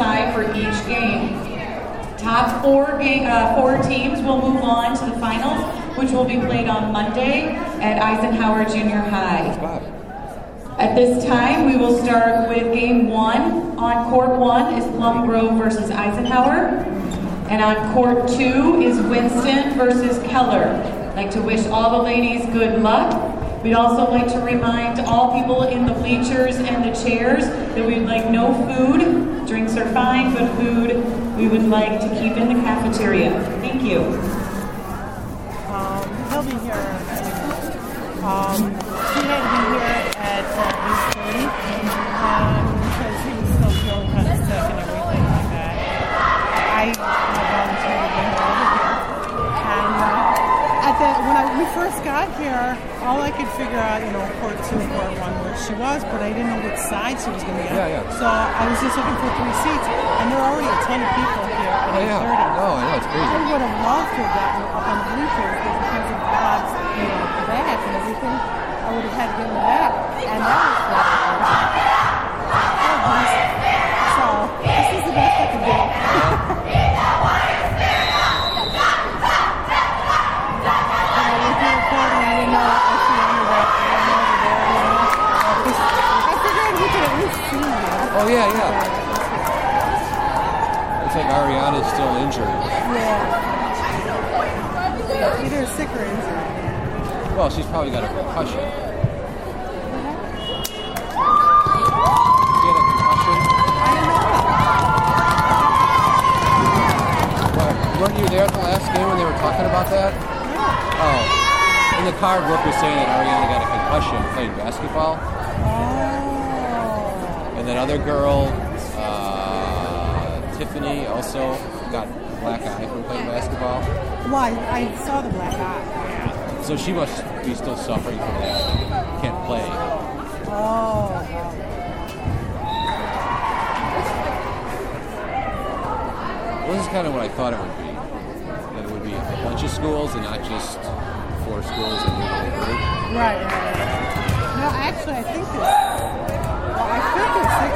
for each game. Top four game, uh, four teams will move on to the finals, which will be played on Monday at Eisenhower Junior High. At this time, we will start with game one. On court one is Plum Grove versus Eisenhower. And on court two is Winston versus Keller. I'd like to wish all the ladies good luck. We'd also like to remind all people in the bleachers and the chairs that we'd like no food. Drinks are fine, but food we would like to keep in the cafeteria. Thank you. Um, he'll be here. Um, he had to be here at uh, 8.30 um, because he was still feeling kind of sick and everything like that. I volunteered to over here. And uh, at the, when I, we first got here, all I could figure out, you know, court two and court one where she was, but I didn't know which side she was going to be on. Yeah, yeah. So I was just looking for three seats, and there are already a ton of people here at Oh, 8.30. yeah. No, I know, it's crazy. I would have loved to have gotten up on the bleachers, because of Bob's, you know, back and everything, I would have had to get in the back. And that was fun. Yeah, yeah. Looks like Ariana's still injured. Yeah. Either sick or injured. Well, she's probably got a concussion. She had a concussion? I don't know. Weren't you there at the last game when they were talking about that? Yeah. Oh. In the car, Brooke was saying that Ariana got a concussion playing basketball. Oh. That other girl, uh, Tiffany, also got black eye from playing basketball. Why? I, saw the black eye. So she must be still suffering from that. Can't play. Oh. Well, this is kind of what I thought it would be. That it would be a bunch of schools and not just four schools and one group. Right, right. No, actually, I think there's. Well, I think there's six.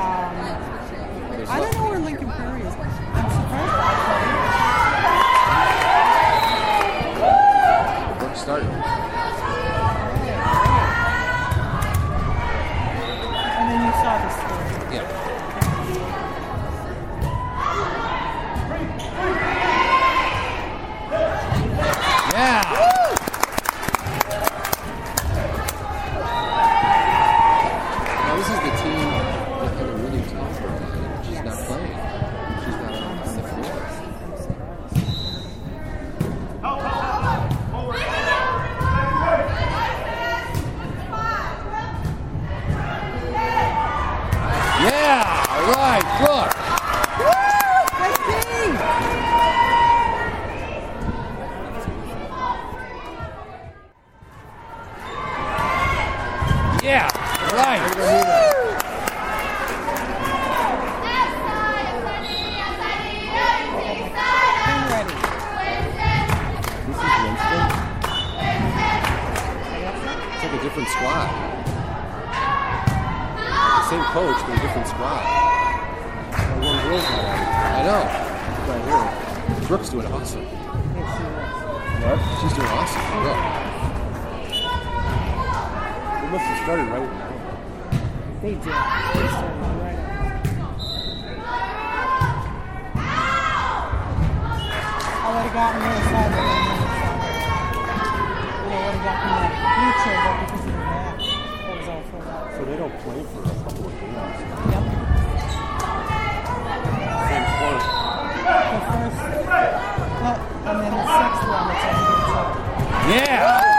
Um, There's I don't what- know where Lincoln Prairie is. I'm surprised actually. Brooke started. And then you saw the school. Yeah. Yeah. Now this is the team that had a really tough time. She's not playing. She's not on on the floor. Yeah. All right. Brooke. Nice game! Yeah. All right. I'm ready. This is Winston. It's like a different squad. The same different. One girl's not on. I know. Right here. Brooke's doing awesome. What? She's doing awesome. Look. We must have started right now. They did. They started right up. I would have gotten side, but I would have gotten the future, but because of the back, that was all filled out. So they don't play for a couple of games. Yep. Same. The first, and then the sixth one, which I think is. Yeah.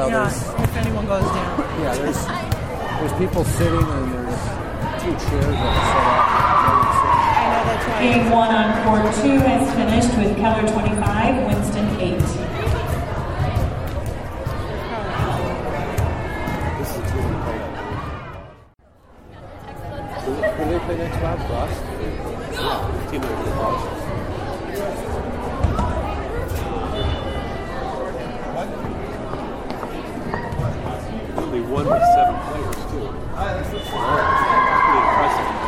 Well, Yeah, there's if anyone goes down. yeah, there's there's people sitting and there's two chairs that are set up. I know that's why. Game one on court two has finished with Keller 25, Winston 8. This is a team we play. Who, who they play next, Bob? Frost? Yeah, team that we play. They won with seven players too. Pretty impressive.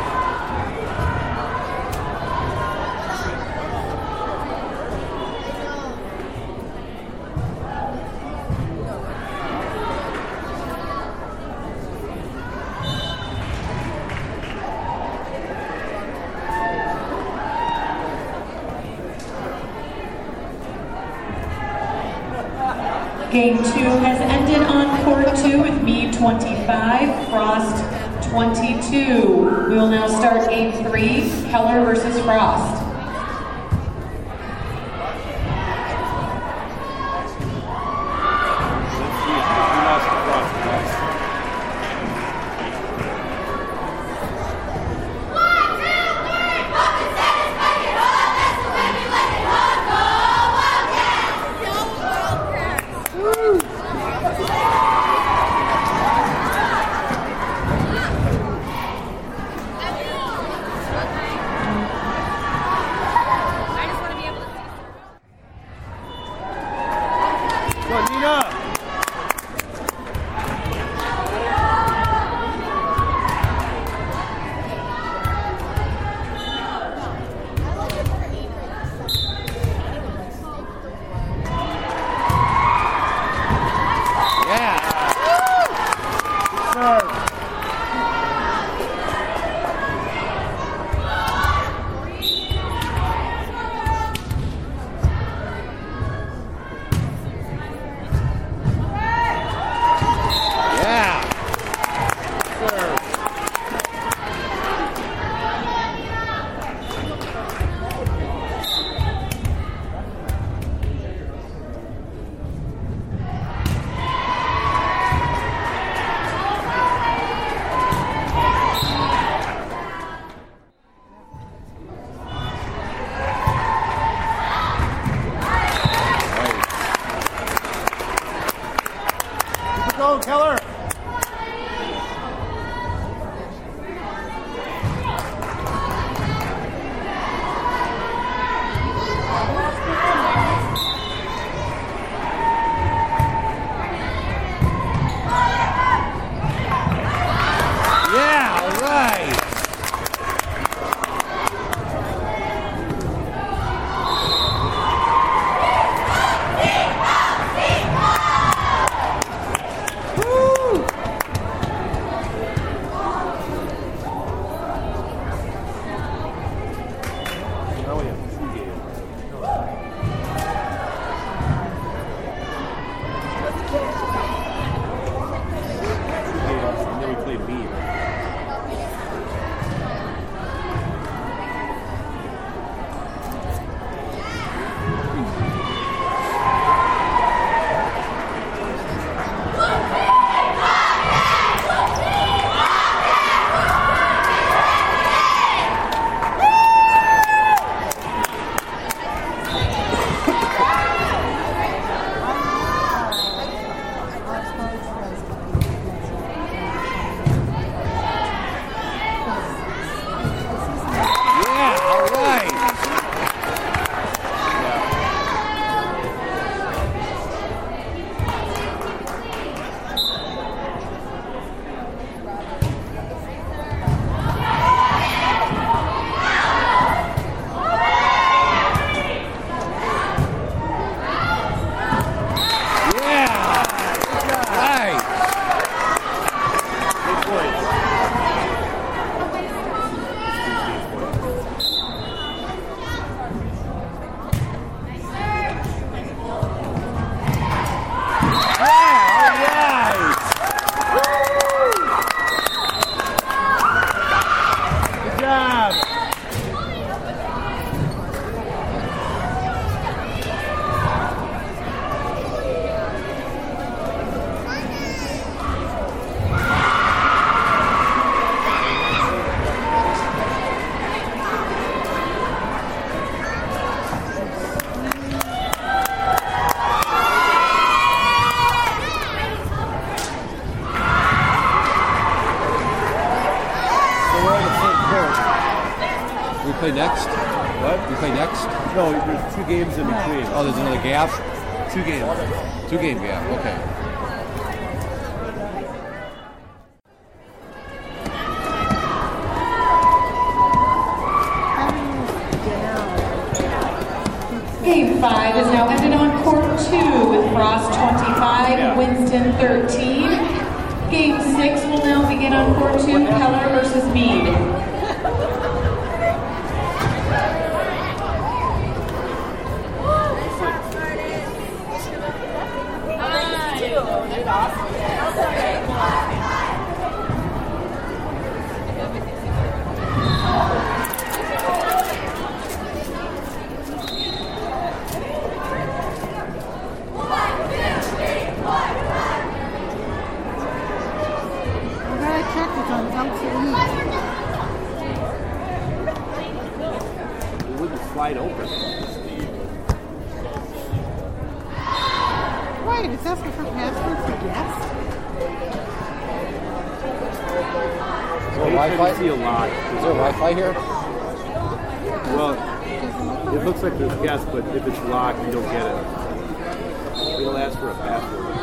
Game two has ended on court two with Mead 25, Frost 22. We will now start game three, Keller versus Frost. It going, Keller! Two games. Game gap. Okay. Game five is now ended on court two with Frost 25, Winston 13. Game six will now begin on court two, Keller versus Mead. I'm glad I checked it on LTE. It open. Wait, it's asking for password for guests? Is there Wi-Fi? see a lot. Is there Wi-Fi here? Well, it looks like there's guests, but if it's locked, you don't get it. It'll ask for a password.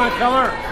Come on,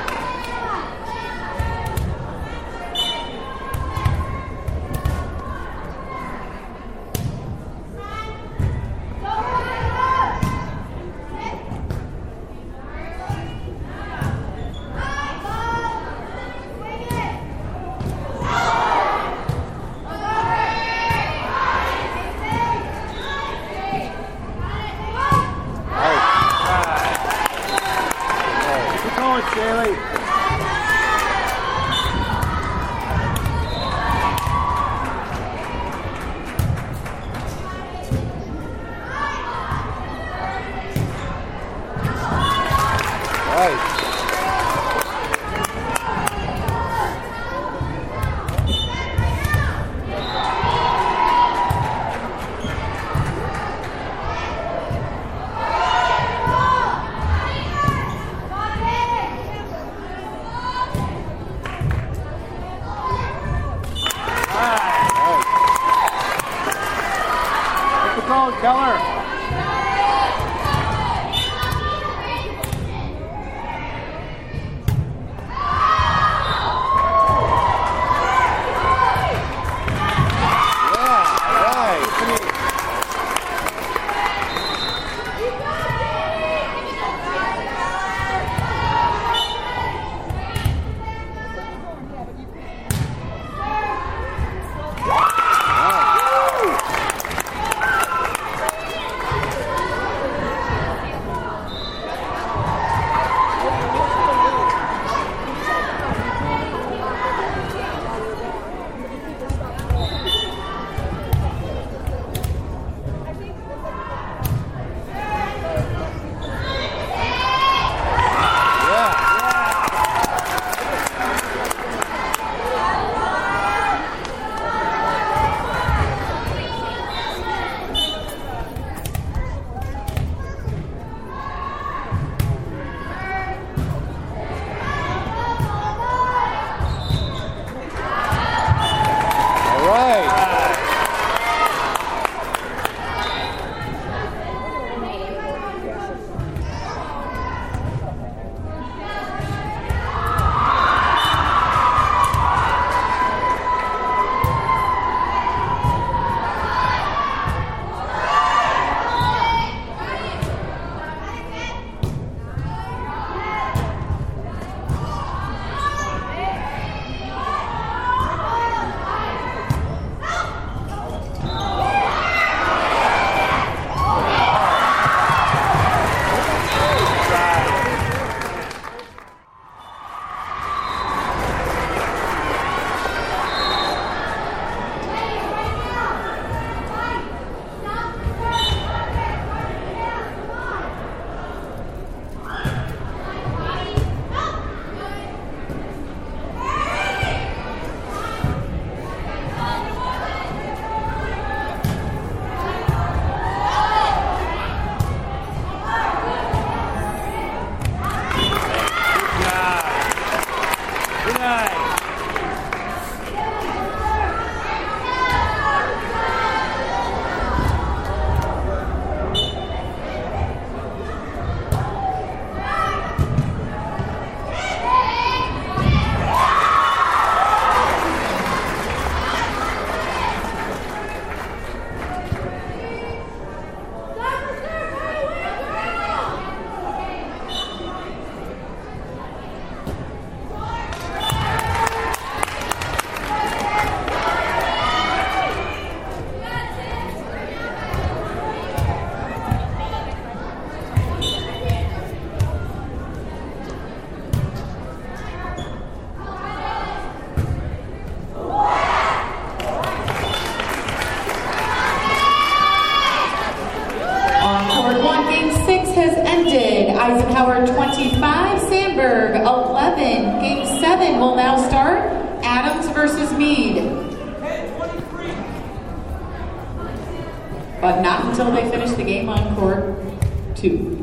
Eisenhower 25, Sandburg 11. Game seven will now start. Addams versus Mead. But not until they finish the game on court two.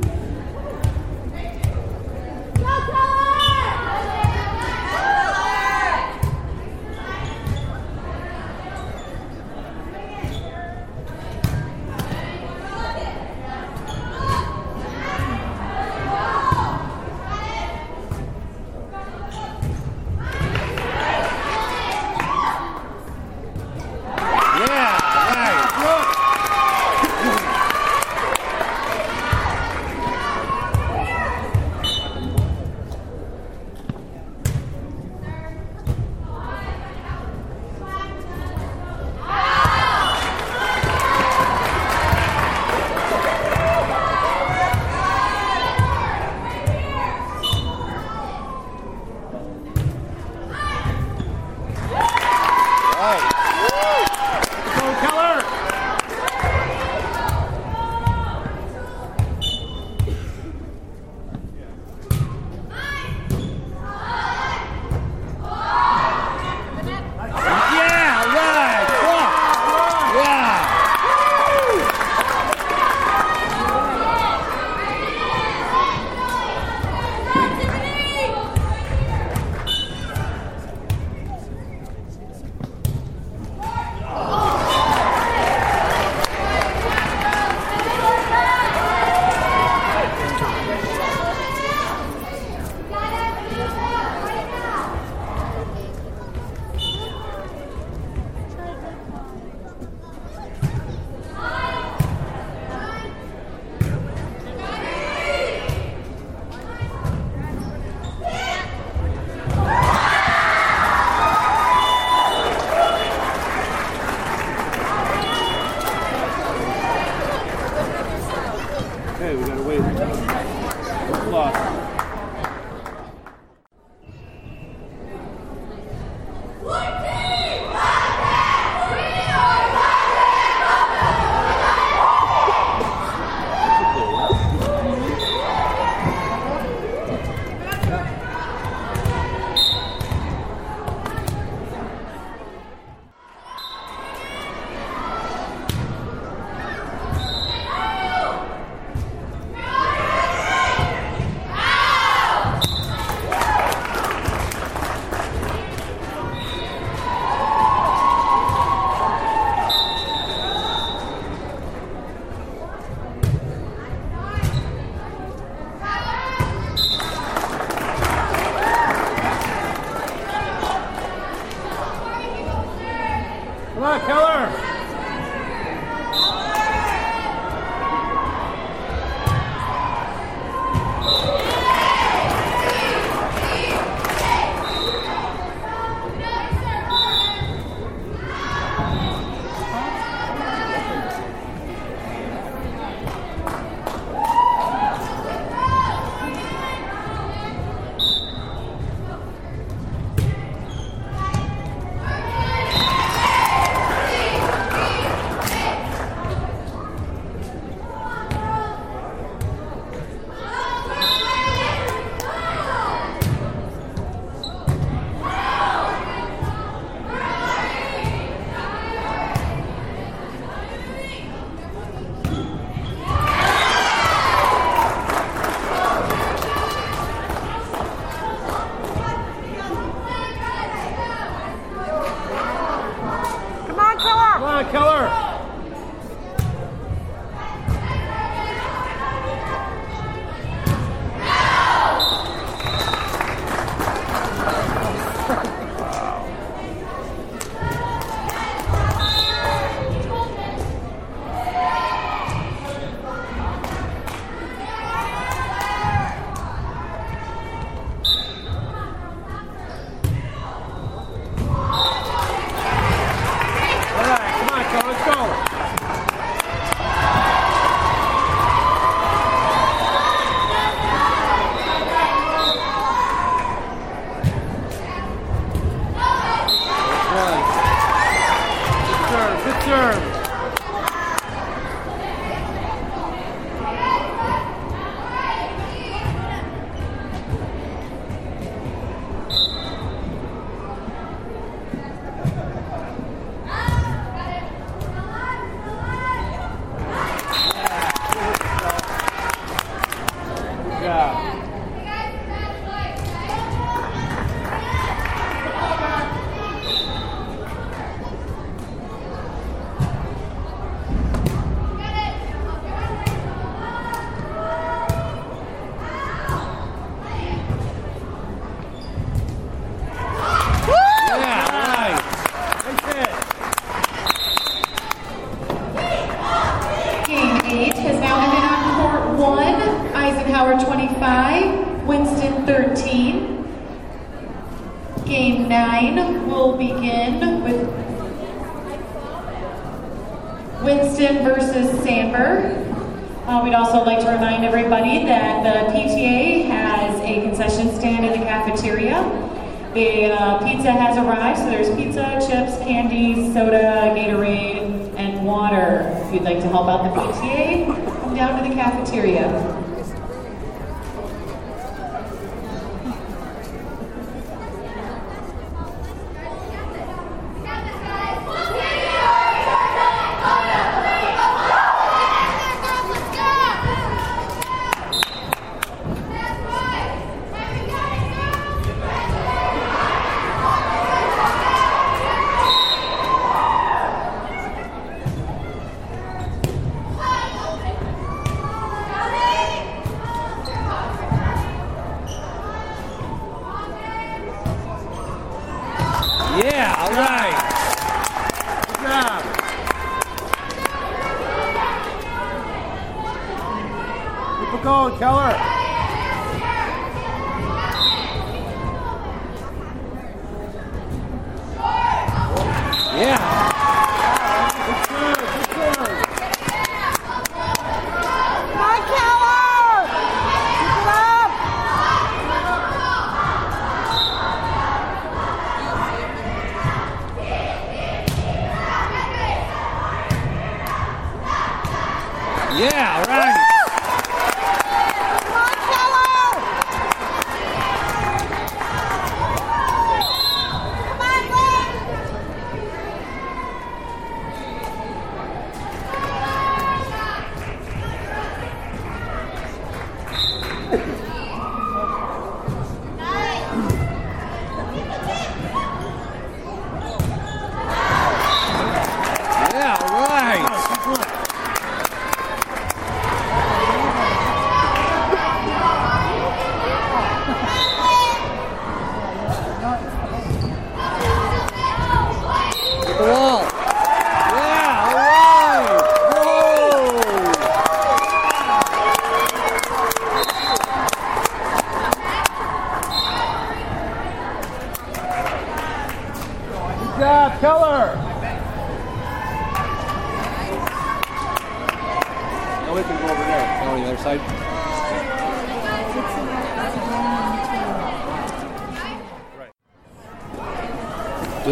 The uh, pizza has arrived, so there's pizza, chips, candy, soda, Gatorade, and water. If you'd like to help out the PTA, come down to the cafeteria.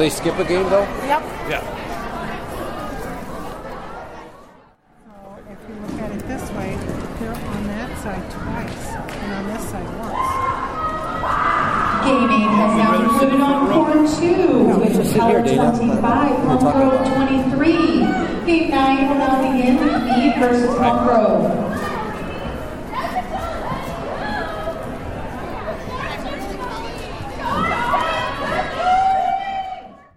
They skip a game though? Yep. Yeah. So if you look at it this way, they're on that side twice, and on this side once. Game eight has now concluded on court two let's just with sit here, 25,